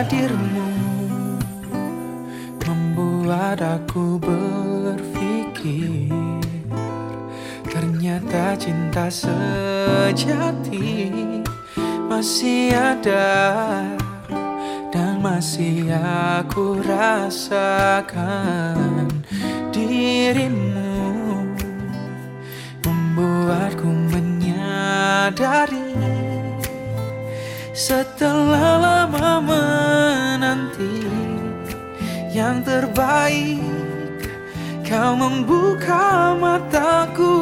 hadirmu. Membuat aku berpikir Ternyata cinta sejati masih ada Dan masih aku rasakan dirimu. Membuatku menyadari Setelah lama menanti Yang terbaik Kau membuka mataku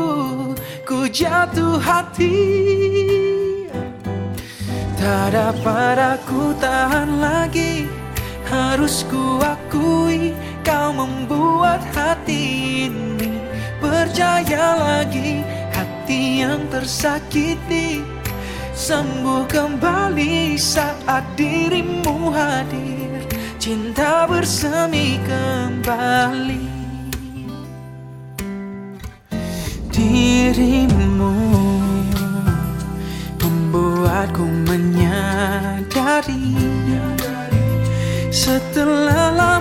Ku jatuh hati. Tak dapat aku tahan lagi Harus ku akui Kau membuat hati ini Percaya lagi. Hati yang tersakiti Sembuh kembali saat dirimu hadir. Cinta bersemi kembali. Dirimu membuatku menyadari Setelah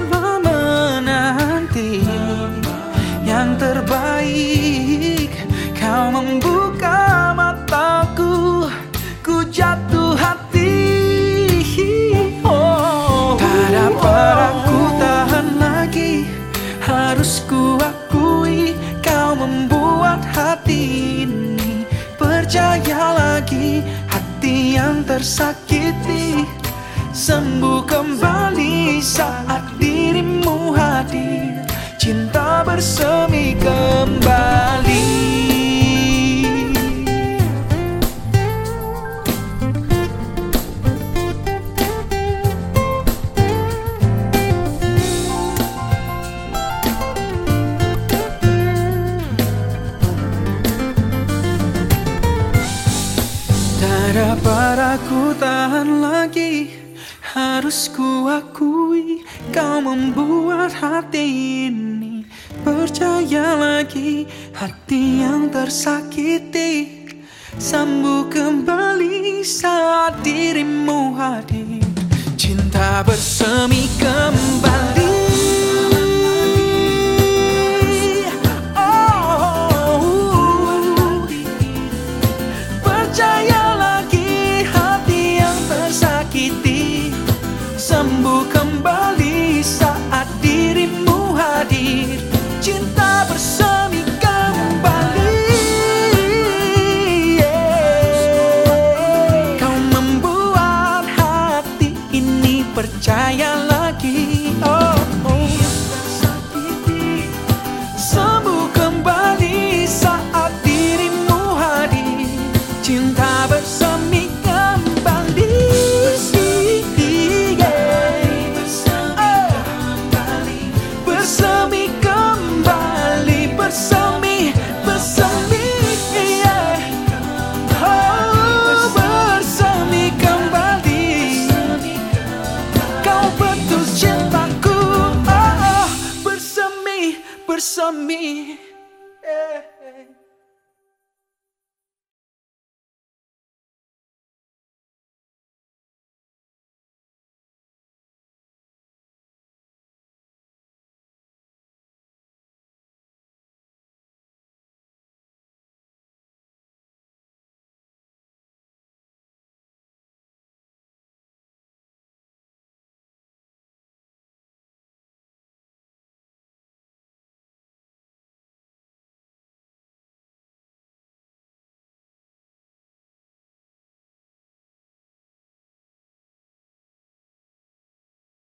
yang tersakiti. Sembuh kembali aku tahan lagi. Harus ku akui Kau membuat hati ini Percaya lagi. Hati yang tersakiti Sembuh kembali saat dirimu hadir. Cinta bersemi força a mim.